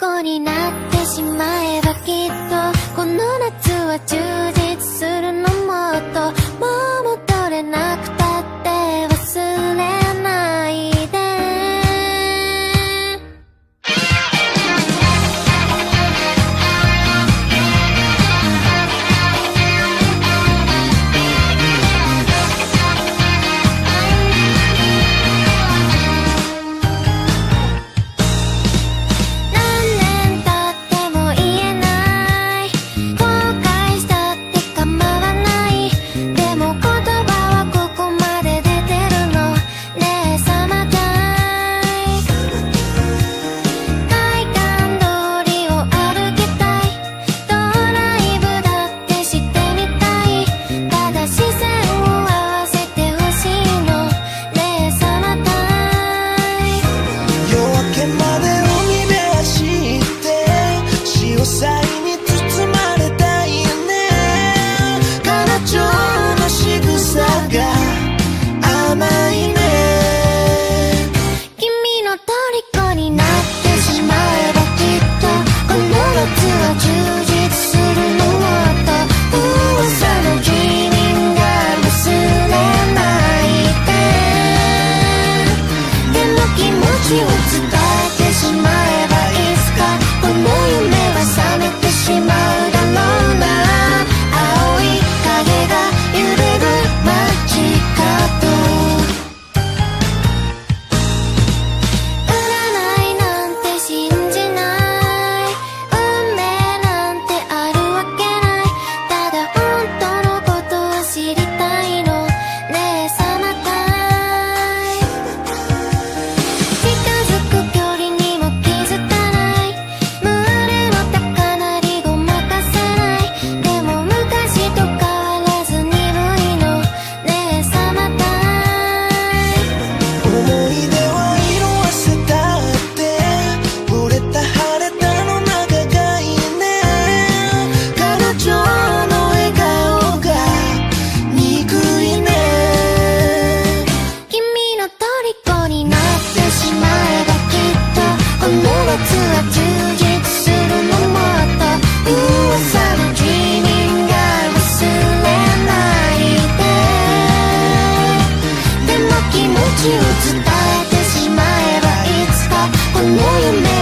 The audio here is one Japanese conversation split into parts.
虜になってしまえばきっとこの夏は充実気を伝えてしまえばいつかこの夢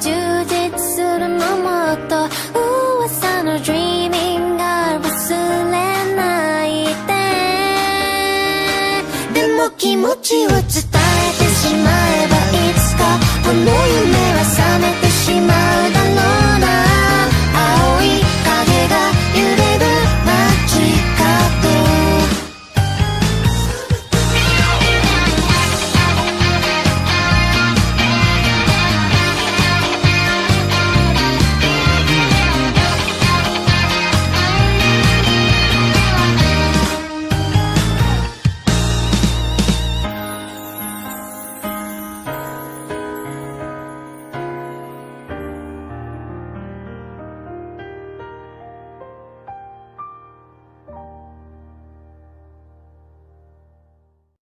充実するのもっと噂の Dreaming が忘れないで。でも気持ちを伝えてしまえばいつかこの夢は覚めてしまう。